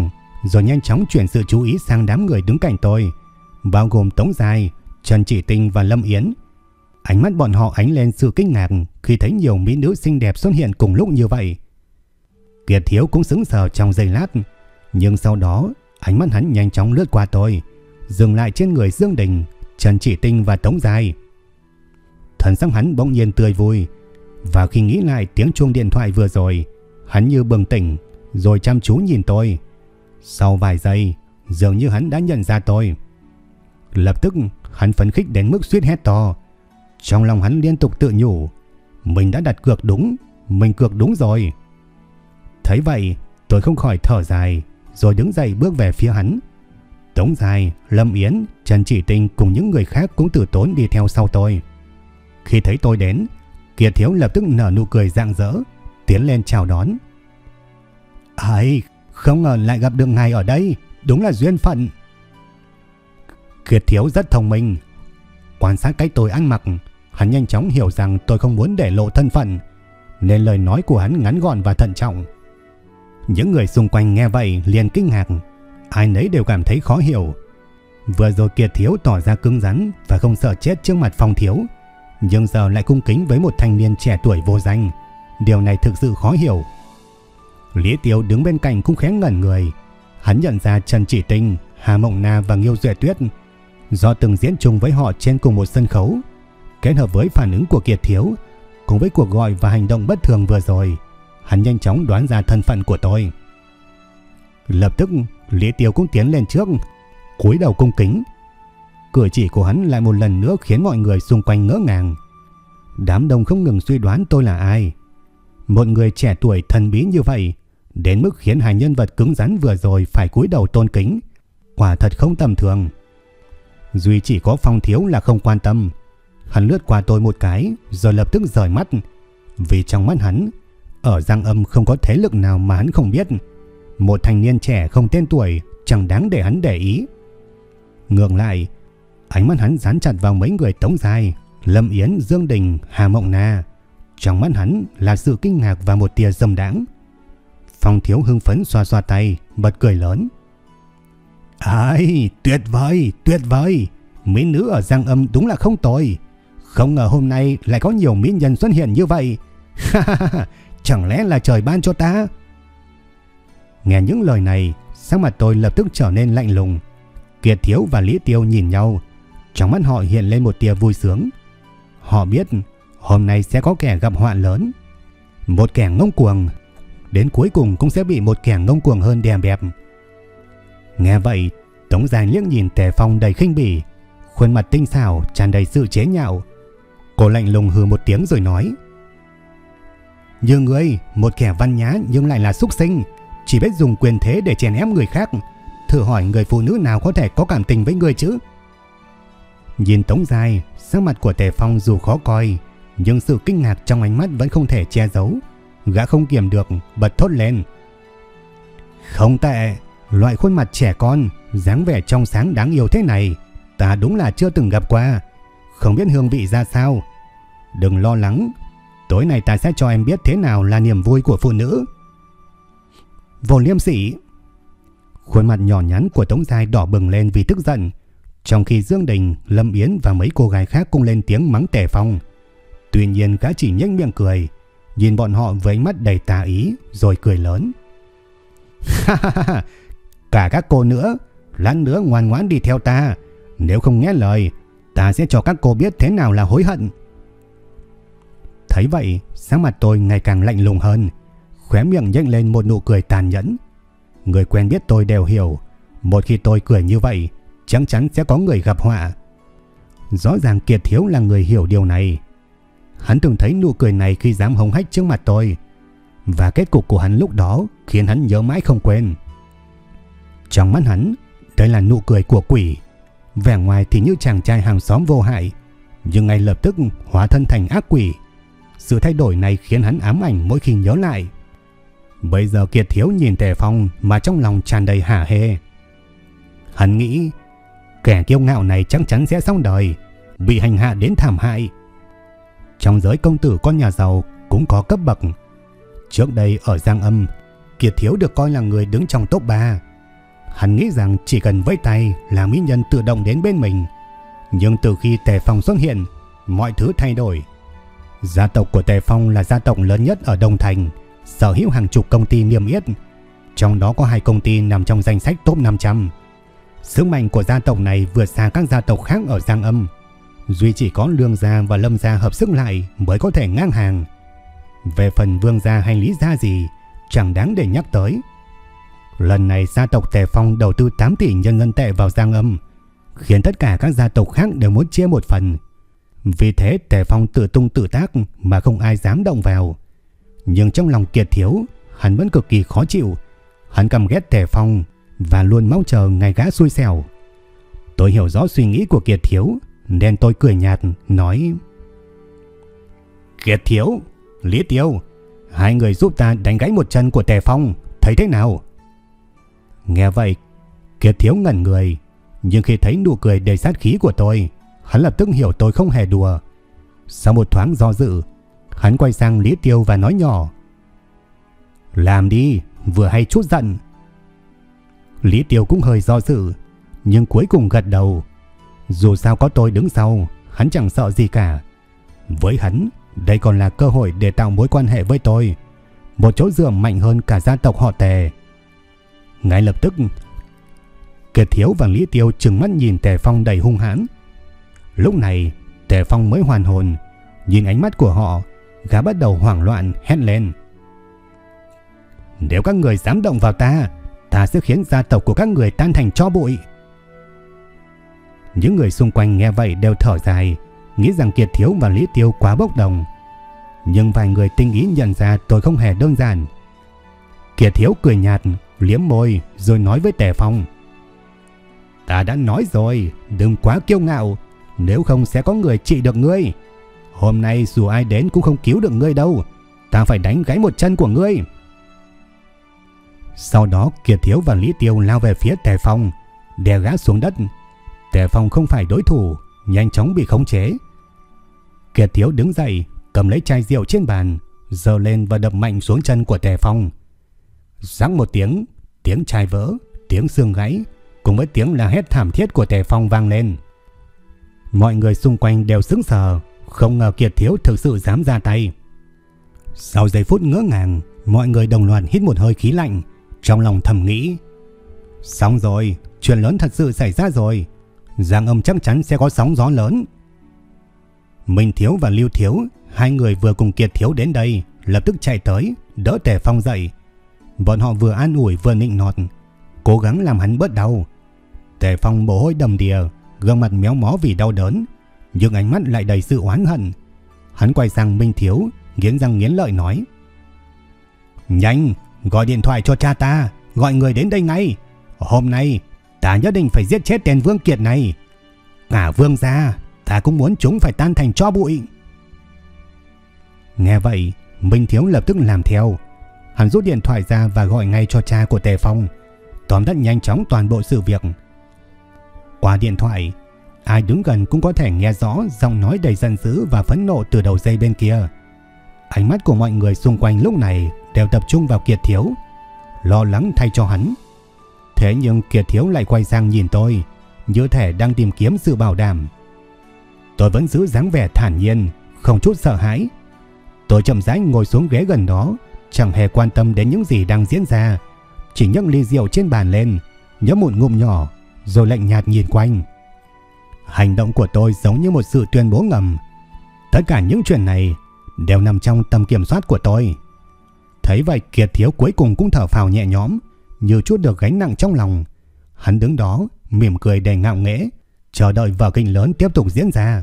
rồi nhanh chóng chuyển sự chú ý sang đám người đứng cạnh tôi, bao gồm Tống Dài, Trần Chỉ Tinh và Lâm Yến. Ánh mắt bọn họ ánh lên sự kinh ngạc khi thấy nhiều mỹ nữ xinh đẹp xuất hiện cùng lúc như vậy. Kiệt Thiếu cũng sững sờ trong giây lát, nhưng sau đó ánh mắt hắn nhanh chóng lướt qua tôi, dừng lại trên người Dương Đình, Trần Chỉ Tinh và Tống Dài. Thần sắc hắn bỗng nhiên tươi vui, và khi nghĩ lại tiếng chuông điện thoại vừa rồi, hắn như bừng tỉnh, rồi chăm chú nhìn tôi. Sau vài giây, dường như hắn đã nhận ra tôi. Lập tức, hắn phấn khích đến mức suýt hét to. Trong lòng hắn liên tục tự nhủ, mình đã đặt cược đúng, mình cược đúng rồi. Thấy vậy, tôi không khỏi thở dài, rồi đứng dậy bước về phía hắn. Tống Dài, Lâm Yến, Trần Chỉ Tinh cùng những người khác cũng tử tốn đi theo sau tôi. Khi thấy tôi đến, Kiệt Thiếu lập tức nở nụ cười rạng rỡ, tiến lên chào đón. Ai, không ngờ lại gặp được ngài ở đây, đúng là duyên phận. Kiệt Thiếu rất thông minh. Quan sát cách tôi ăn mặc, hắn nhanh chóng hiểu rằng tôi không muốn để lộ thân phận, nên lời nói của hắn ngắn gọn và thận trọng. Những người xung quanh nghe vậy liền kinh ngạc, ai nấy đều cảm thấy khó hiểu. Vừa rồi Kiệt Thiếu tỏ ra cứng rắn và không sợ chết trước mặt Phong Thiếu, nhưng giờ lại cung kính với một thanh niên trẻ tuổi vô danh. Điều này thực sự khó hiểu. Lý Tiêu đứng bên cạnh cũng khẽ ngẩn người. Hắn nhận ra Trần Chỉ Tinh, Hà Mộng Na và Nghiêu Duệ Tuyết do từng diễn chung với họ trên cùng một sân khấu, kết hợp với phản ứng của Kiệt Thiếu cùng với cuộc gọi và hành động bất thường vừa rồi, hắn nhanh chóng đoán ra thân phận của tôi. Lập tức, Lý Tiêu cũng tiến lên trước, cúi đầu cung kính. Cử chỉ của hắn lại một lần nữa khiến mọi người xung quanh ngỡ ngàng. Đám đông không ngừng suy đoán tôi là ai. Một người trẻ tuổi thần bí như vậy, đến mức khiến hai nhân vật cứng rắn vừa rồi phải cúi đầu tôn kính, quả thật không tầm thường. Duy chỉ có Phong Thiếu là không quan tâm. Hắn lướt qua tôi một cái rồi lập tức rời mắt. Vì trong mắt hắn, ở Giang Âm không có thế lực nào mà hắn không biết. Một thanh niên trẻ không tên tuổi chẳng đáng để hắn để ý. Ngược lại, ánh mắt hắn dán chặt vào mấy người Tống Dài, Lâm Yến, Dương Đình, Hà Mộng Na. Trong mắt hắn là sự kinh ngạc và một tia dâm đáng. Phong thiếu hưng phấn xoa xoa tay, bật cười lớn. Ai, tuyệt vời, tuyệt vời. Mỹ nữ ở Giang Âm đúng là không tồi. Không ngờ hôm nay lại có nhiều mỹ nhân xuất hiện như vậy. Chẳng lẽ là trời ban cho ta? Nghe những lời này, sắc mặt tôi lập tức trở nên lạnh lùng. Kiệt Thiếu và Lý Tiêu nhìn nhau, trong mắt họ hiện lên một tia vui sướng. Họ biết hôm nay sẽ có kẻ gặp họa lớn. Một kẻ ngông cuồng, đến cuối cùng cũng sẽ bị một kẻ ngông cuồng hơn đè bẹp. Nghe vậy, Tống Giang liếc nhìn Tề Phong đầy khinh bỉ, khuôn mặt tinh xảo tràn đầy sự chế nhạo. Cô lạnh lùng hừ một tiếng rồi nói: "Như ngươi, một kẻ văn nhã nhưng lại là súc sinh, chỉ biết dùng quyền thế để chèn ép người khác, thử hỏi người phụ nữ nào có thể có cảm tình với ngươi chứ?" Nhìn Tống Giai, sắc mặt của Tề Phong dù khó coi, nhưng sự kinh ngạc trong ánh mắt vẫn không thể che giấu. Gã không kiềm được, bật thốt lên. Không tệ, loại khuôn mặt trẻ con, dáng vẻ trong sáng đáng yêu thế này, ta đúng là chưa từng gặp qua. Không biết hương vị ra sao. Đừng lo lắng, tối nay ta sẽ cho em biết thế nào là niềm vui của phụ nữ. Vô liêm sỉ. Khuôn mặt nhỏ nhắn của Tống Giai đỏ bừng lên vì tức giận. Trong khi Dương Đình, Lâm Yến và mấy cô gái khác cũng lên tiếng mắng tẻ Phong. Tuy nhiên gã chỉ nhếch miệng cười, nhìn bọn họ với ánh mắt đầy tà ý rồi cười lớn. Cả các cô nữa, lát nữa ngoan ngoãn đi theo ta. Nếu không nghe lời, ta sẽ cho các cô biết thế nào là hối hận. Thấy vậy, sáng mặt tôi ngày càng lạnh lùng hơn, khóe miệng nhếch lên một nụ cười tàn nhẫn. Người quen biết tôi đều hiểu, một khi tôi cười như vậy, chắc chắn sẽ có người gặp họa. Rõ ràng Kiệt Thiếu là người hiểu điều này. Hắn từng thấy nụ cười này khi dám hống hách trước mặt tôi, và kết cục của hắn lúc đó khiến hắn nhớ mãi không quên. Trong mắt hắn, đây là nụ cười của quỷ. Vẻ ngoài thì như chàng trai hàng xóm vô hại, nhưng ngay lập tức hóa thân thành ác quỷ. Sự thay đổi này khiến hắn ám ảnh mỗi khi nhớ lại. Bây giờ Kiệt Thiếu nhìn Tề Phong mà trong lòng tràn đầy hả hê. Hắn nghĩ kẻ kiêu ngạo này chắc chắn sẽ xong đời, bị hành hạ đến thảm hại. Trong giới công tử con nhà giàu cũng có cấp bậc. Trước đây ở Giang Âm, Kiệt Thiếu được coi là người đứng trong top 3. Hắn nghĩ rằng chỉ cần vẫy tay là mỹ nhân tự động đến bên mình. Nhưng từ khi Tề Phong xuất hiện, mọi thứ thay đổi. Gia tộc của Tề Phong là gia tộc lớn nhất ở Đông Thành, sở hữu hàng chục công ty niêm yết. Trong đó có hai công ty nằm trong danh sách top 500. Sức mạnh của gia tộc này vượt xa các gia tộc khác ở Giang Âm. Duy chỉ có Lương Gia và Lâm Gia hợp sức lại mới có thể ngang hàng. Về phần Vương Gia hay Lý Gia gì, chẳng đáng để nhắc tới. Lần này gia tộc Tề Phong đầu tư 8 tỷ nhân dân tệ vào Giang Âm, khiến tất cả các gia tộc khác đều muốn chia một phần. Vì thế Tề Phong tự tung tự tác mà không ai dám động vào. Nhưng trong lòng Kiệt Thiếu, hắn vẫn cực kỳ khó chịu. Hắn căm ghét Tề Phong và luôn mong chờ ngày gã xui xẻo. Tôi hiểu rõ suy nghĩ của Kiệt Thiếu, nên tôi cười nhạt, nói Kiệt Thiếu, Lý Tiêu, hai người giúp ta đánh gãy một chân của Tề Phong, thấy thế nào? Nghe vậy, Kiệt Thiếu ngẩn người, nhưng khi thấy nụ cười đầy sát khí của tôi, hắn lập tức hiểu tôi không hề đùa. Sau một thoáng do dự, hắn quay sang Lý Tiêu và nói nhỏ. Làm đi, vừa hay chút giận. Lý Tiêu cũng hơi do dự, nhưng cuối cùng gật đầu. Dù sao có tôi đứng sau, hắn chẳng sợ gì cả. Với hắn, đây còn là cơ hội để tạo mối quan hệ với tôi. Một chỗ dựa mạnh hơn cả gia tộc họ tề. Ngay lập tức, Kiệt Thiếu và Lý Tiêu trừng mắt nhìn Tề Phong đầy hung hãn. Lúc này, Tề Phong mới hoàn hồn, nhìn ánh mắt của họ, gã bắt đầu hoảng loạn hét lên. Nếu các người dám động vào ta, ta sẽ khiến gia tộc của các người tan thành cho bụi. Những người xung quanh nghe vậy đều thở dài, nghĩ rằng Kiệt Thiếu và Lý Tiêu quá bốc đồng. Nhưng vài người tinh ý nhận ra tôi không hề đơn giản. Kiệt Thiếu cười nhạt, liếm môi rồi nói với Tề Phong. Ta đã nói rồi, đừng quá kiêu ngạo, nếu không sẽ có người trị được ngươi. Hôm nay dù ai đến cũng không cứu được ngươi đâu, ta phải đánh gãy một chân của ngươi. Sau đó Kiệt Thiếu và Lý Tiêu lao về phía Tề Phong, đè gã xuống đất. Tề Phong không phải đối thủ, nhanh chóng bị khống chế. Kiệt Thiếu đứng dậy, cầm lấy chai rượu trên bàn, giơ lên và đập mạnh xuống chân của Tề Phong. Răng một tiếng, tiếng chai vỡ, tiếng xương gãy, cùng với tiếng la hét thảm thiết của Tề Phong vang lên. Mọi người xung quanh đều sững sờ, không ngờ Kiệt Thiếu thực sự dám ra tay. Sau giây phút ngỡ ngàng, mọi người đồng loạt hít một hơi khí lạnh, trong lòng thầm nghĩ. Xong rồi, chuyện lớn thật sự xảy ra rồi. Giang âm chắc chắn sẽ có sóng gió lớn. Minh Thiếu và Lưu Thiếu, hai người vừa cùng Kiệt Thiếu đến đây, lập tức chạy tới, đỡ Tề Phong dậy. Bọn họ vừa an ủi vừa nịnh nọt, cố gắng làm hắn bớt đau. Tề Phong mồ hôi đầm đìa, gương mặt méo mó vì đau đớn, nhưng ánh mắt lại đầy sự oán hận. Hắn quay sang Minh Thiếu, nghiến răng nghiến lợi nói: "Nhanh, gọi điện thoại cho cha ta, gọi người đến đây ngay. Hôm nay ta nhất định phải giết chết tên Vương Kiệt này. Cả Vương gia, ta cũng muốn chúng phải tan thành cho bụi." Nghe vậy, Minh Thiếu lập tức làm theo. Hắn rút điện thoại ra và gọi ngay cho cha của Tề Phong, tóm tắt nhanh chóng toàn bộ sự việc. Qua điện thoại, ai đứng gần cũng có thể nghe rõ giọng nói đầy giận dữ và phẫn nộ từ đầu dây bên kia. Ánh mắt của mọi người xung quanh lúc này đều tập trung vào Kiệt Thiếu, lo lắng thay cho hắn. Thế nhưng Kiệt Thiếu lại quay sang nhìn tôi, như thể đang tìm kiếm sự bảo đảm. Tôi vẫn giữ dáng vẻ thản nhiên, không chút sợ hãi. Tôi chậm rãi ngồi xuống ghế gần đó, chẳng hề quan tâm đến những gì đang diễn ra, chỉ nhấc ly rượu trên bàn lên, nhấp một ngụm nhỏ, rồi lạnh nhạt nhìn quanh. Hành động của tôi giống như một sự tuyên bố ngầm. Tất cả những chuyện này đều nằm trong tầm kiểm soát của tôi. Thấy vậy Kiệt Thiếu cuối cùng cũng thở phào nhẹ nhõm, như chút được gánh nặng trong lòng. Hắn đứng đó, mỉm cười đầy ngạo nghễ, chờ đợi vở kịch lớn tiếp tục diễn ra.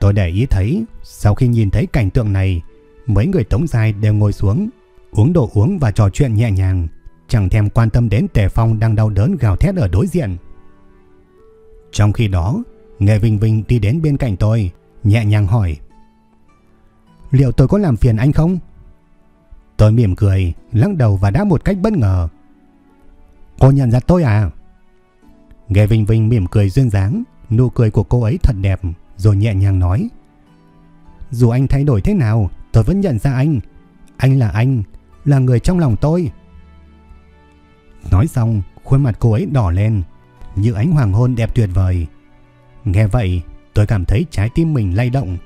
Tôi để ý thấy, sau khi nhìn thấy cảnh tượng này, mấy người tống dài đều ngồi xuống, uống đồ uống và trò chuyện nhẹ nhàng, chẳng thèm quan tâm đến Tề Phong đang đau đớn gào thét ở đối diện. Trong khi đó, Nghệ Vinh Vinh đi đến bên cạnh tôi, nhẹ nhàng hỏi. Liệu tôi có làm phiền anh không? Tôi mỉm cười, lắc đầu và đáp một cách bất ngờ. Cô nhận ra tôi à? nghe Vinh Vinh mỉm cười duyên dáng, nụ cười của cô ấy thật đẹp, rồi nhẹ nhàng nói. Dù anh thay đổi thế nào, tôi vẫn nhận ra anh. Anh là anh, là người trong lòng tôi. Nói xong, khuôn mặt cô ấy đỏ lên, như ánh hoàng hôn đẹp tuyệt vời. Nghe vậy, tôi cảm thấy trái tim mình lay động.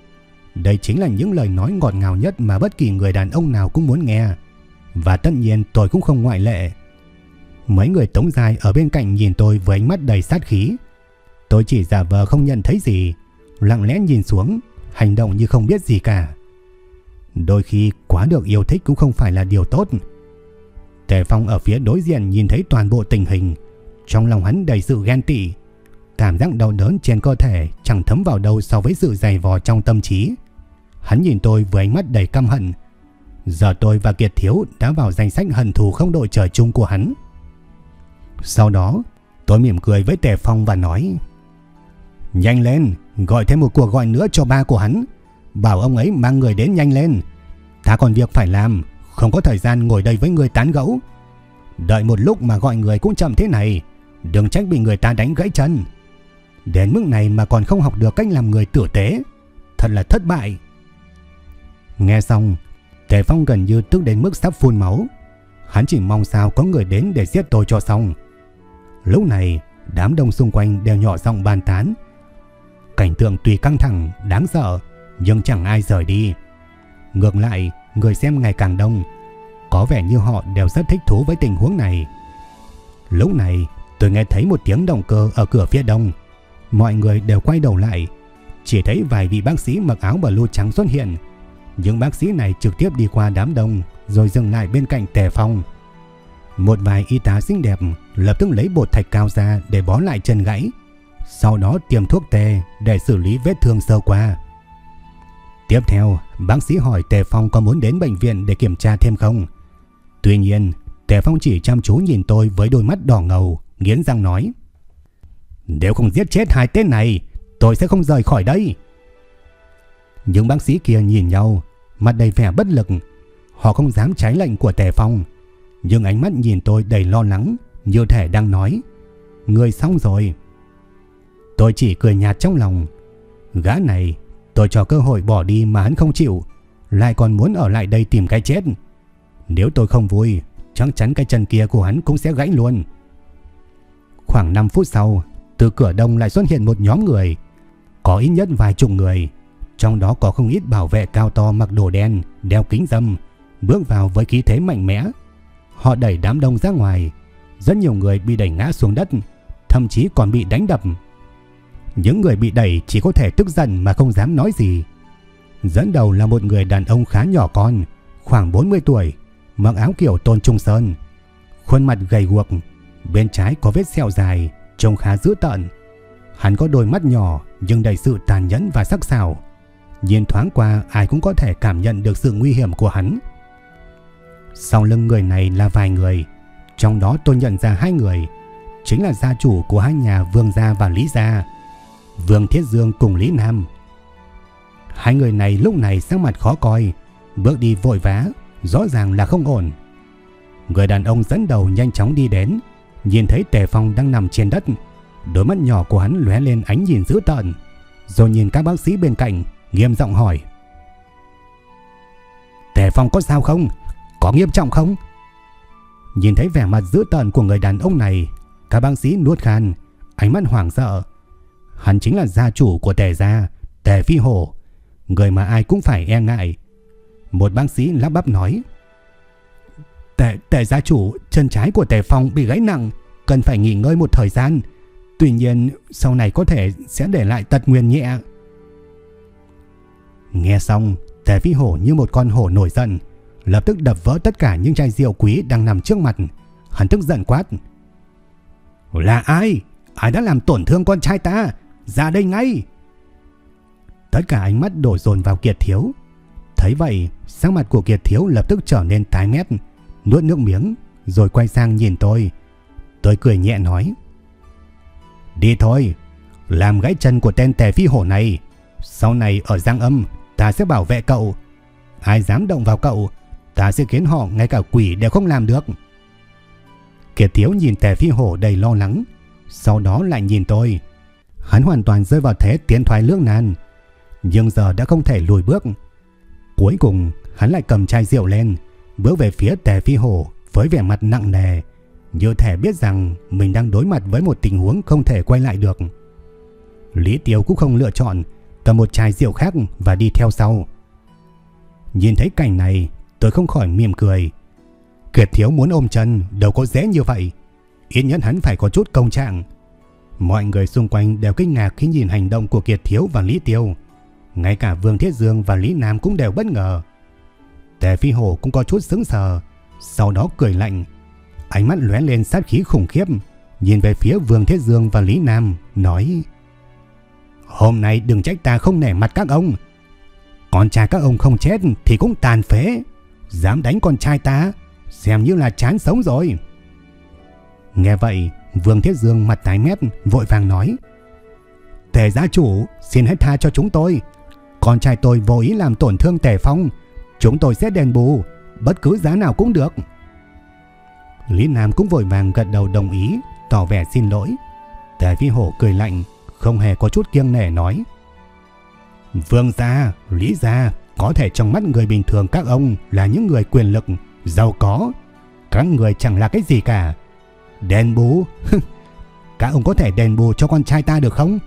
Đây chính là những lời nói ngọt ngào nhất mà bất kỳ người đàn ông nào cũng muốn nghe. Và tất nhiên tôi cũng không ngoại lệ. Mấy người tống dài ở bên cạnh nhìn tôi với ánh mắt đầy sát khí. Tôi chỉ giả vờ không nhận thấy gì, lặng lẽ nhìn xuống, hành động như không biết gì cả. Đôi khi quá được yêu thích cũng không phải là điều tốt. Tề Phong ở phía đối diện nhìn thấy toàn bộ tình hình, trong lòng hắn đầy sự ghen tị. Cảm giác đau đớn trên cơ thể chẳng thấm vào đâu so với sự dày vò trong tâm trí. Hắn nhìn tôi với ánh mắt đầy căm hận. Giờ tôi và Kiệt Thiếu đã vào danh sách hận thù không đội trời chung của hắn. Sau đó, tôi mỉm cười với Tề Phong và nói Nhanh lên, gọi thêm một cuộc gọi nữa cho ba của hắn. Bảo ông ấy mang người đến nhanh lên. Ta còn việc phải làm, không có thời gian ngồi đây với người tán gẫu. Đợi một lúc mà gọi người cũng chậm thế này, đừng trách bị người ta đánh gãy chân. Đến mức này mà còn không học được cách làm người tử tế, thật là thất bại. Nghe xong, Tề Phong gần như tức đến mức sắp phun máu. Hắn chỉ mong sao có người đến để giết tôi cho xong. Lúc này, đám đông xung quanh đều nhỏ giọng bàn tán. Cảnh tượng tùy căng thẳng, đáng sợ, nhưng chẳng ai rời đi. Ngược lại, người xem ngày càng đông, có vẻ như họ đều rất thích thú với tình huống này. Lúc này, tôi nghe thấy một tiếng động cơ ở cửa phía đông. Mọi người đều quay đầu lại, chỉ thấy vài vị bác sĩ mặc áo blue trắng xuất hiện. Những bác sĩ này trực tiếp đi qua đám đông rồi dừng lại bên cạnh Tề Phong. Một vài y tá xinh đẹp lập tức lấy bột thạch cao ra để bó lại chân gãy, sau đó tiêm thuốc tê để xử lý vết thương sơ qua. Tiếp theo, bác sĩ hỏi Tề Phong có muốn đến bệnh viện để kiểm tra thêm không. Tuy nhiên, Tề Phong chỉ chăm chú nhìn tôi với đôi mắt đỏ ngầu, nghiến răng nói. Nếu không giết chết hai tên này, tôi sẽ không rời khỏi đây. Những bác sĩ kia nhìn nhau, mặt đầy vẻ bất lực. Họ không dám trái lệnh của Tề Phong, nhưng ánh mắt nhìn tôi đầy lo lắng, như thể đang nói. Người xong rồi. Tôi chỉ cười nhạt trong lòng. Gã này, tôi cho cơ hội bỏ đi mà hắn không chịu, lại còn muốn ở lại đây tìm cái chết. Nếu tôi không vui, chắc chắn cái chân kia của hắn cũng sẽ gãy luôn. Khoảng 5 phút sau, từ cửa đông lại xuất hiện một nhóm người. Có ít nhất vài chục người. Trong đó có không ít bảo vệ cao to mặc đồ đen, đeo kính dâm, bước vào với khí thế mạnh mẽ. Họ đẩy đám đông ra ngoài. Rất nhiều người bị đẩy ngã xuống đất, thậm chí còn bị đánh đập. Những người bị đẩy chỉ có thể tức giận mà không dám nói gì. Dẫn đầu là một người đàn ông khá nhỏ con, khoảng 40 tuổi, mặc áo kiểu tôn trung sơn. Khuôn mặt gầy guộc, bên trái có vết sẹo dài, trông khá dữ tợn. Hắn có đôi mắt nhỏ nhưng đầy sự tàn nhẫn và sắc sảo. Nhìn thoáng qua ai cũng có thể cảm nhận được sự nguy hiểm của hắn. Sau lưng người này là vài người, trong đó tôi nhận ra hai người, chính là gia chủ của hai nhà Vương Gia và Lý Gia, Vương Thiết Dương cùng Lý Nam. Hai người này lúc này sắc mặt khó coi, bước đi vội vã, Rõ ràng là không ổn. Người đàn ông dẫn đầu nhanh chóng đi đến, nhìn thấy Tề Phong đang nằm trên đất. Đôi mắt nhỏ của hắn lóe lên ánh nhìn dữ tợn, rồi nhìn các bác sĩ bên cạnh, nghiêm giọng hỏi. Tề Phong có sao không? Có nghiêm trọng không? Nhìn thấy vẻ mặt dữ tợn của người đàn ông này, các bác sĩ nuốt khan, ánh mắt hoảng sợ. Hắn chính là gia chủ của Tề gia, Tề Phi Hổ, người mà ai cũng phải e ngại. Một bác sĩ lắp bắp nói: "Tề Tề gia chủ, chân trái của Tề Phong bị gãy nặng, cần phải nghỉ ngơi một thời gian, tuy nhiên sau này có thể sẽ để lại tật nguyên nhẹ." Nghe xong, Tề Phi Hổ như một con hổ nổi giận, lập tức đập vỡ tất cả những chai rượu quý đang nằm trước mặt. Hắn tức giận quát. Là ai? Ai đã làm tổn thương con trai ta? Ra đây ngay! Tất cả ánh mắt đổ dồn vào Kiệt Thiếu. Thấy vậy, sắc mặt của Kiệt Thiếu lập tức trở nên tái mét, nuốt nước miếng, rồi quay sang nhìn tôi. Tôi cười nhẹ nói. Đi thôi, làm gãy chân của tên tề phi hổ này. Sau này ở Giang Âm, ta sẽ bảo vệ cậu. Ai dám động vào cậu, ta sẽ khiến họ ngay cả quỷ đều không làm được. Kiệt Thiếu nhìn tề phi hổ đầy lo lắng, sau đó lại nhìn tôi. Hắn hoàn toàn rơi vào thế tiến thoái lưỡng nan, nhưng giờ đã không thể lùi bước. Cuối cùng, hắn lại cầm chai rượu lên, bước về phía Tề Phi Hổ với vẻ mặt nặng nề, như thể biết rằng mình đang đối mặt với một tình huống không thể quay lại được. Lý Tiêu cũng không lựa chọn, cầm một chai rượu khác và đi theo sau. Nhìn thấy cảnh này, tôi không khỏi mỉm cười. Kiệt Thiếu muốn ôm chân đâu có dễ như vậy. Ít nhất hắn phải có chút công trạng. Mọi người xung quanh đều kinh ngạc khi nhìn hành động của Kiệt Thiếu và Lý Tiêu. Ngay cả Vương Thiết Dương và Lý Nam cũng đều bất ngờ. Tề Phi Hổ cũng có chút sững sờ, sau đó cười lạnh. Ánh mắt lóe lên sát khí khủng khiếp, nhìn về phía Vương Thiết Dương và Lý Nam, nói Hôm nay đừng trách ta không nể mặt các ông. Con trai các ông không chết thì cũng tàn phế. Dám đánh con trai ta, xem như là chán sống rồi. Nghe vậy, Vương Thiết Dương mặt tái mét, vội vàng nói Tề gia chủ, xin hãy tha cho chúng tôi. Con trai tôi vô ý làm tổn thương Tề Phong, chúng tôi sẽ đền bù, bất cứ giá nào cũng được. Lý Nam cũng vội vàng gật đầu đồng ý, tỏ vẻ xin lỗi. Tề Phi Hổ cười lạnh, không hề có chút kiêng nể nói. Vương gia, Lý gia, có thể trong mắt người bình thường các ông là những người quyền lực, giàu có. Các người chẳng là cái gì cả. Đền bù? các ông có thể đền bù cho con trai ta được không?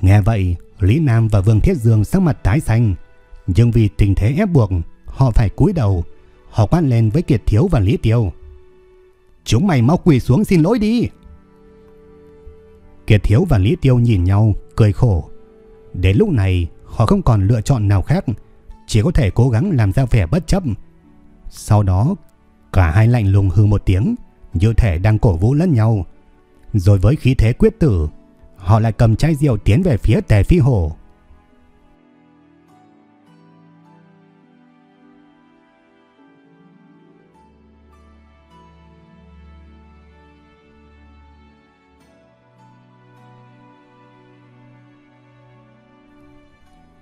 Nghe vậy, Lý Nam và Vương Thiết Dương sắc mặt tái xanh, nhưng vì tình thế ép buộc, họ phải cúi đầu. Họ quát lên với Kiệt Thiếu và Lý Tiêu. Chúng mày mau quỳ xuống xin lỗi đi. Kiệt Thiếu và Lý Tiêu nhìn nhau, cười khổ. Đến lúc này, họ không còn lựa chọn nào khác, chỉ có thể cố gắng làm ra vẻ bất chấp. Sau đó, cả hai lạnh lùng hư một tiếng, như thể đang cổ vũ lẫn nhau. Rồi với khí thế quyết tử, họ lại cầm chai rượu tiến về phía Tề Phi Hổ.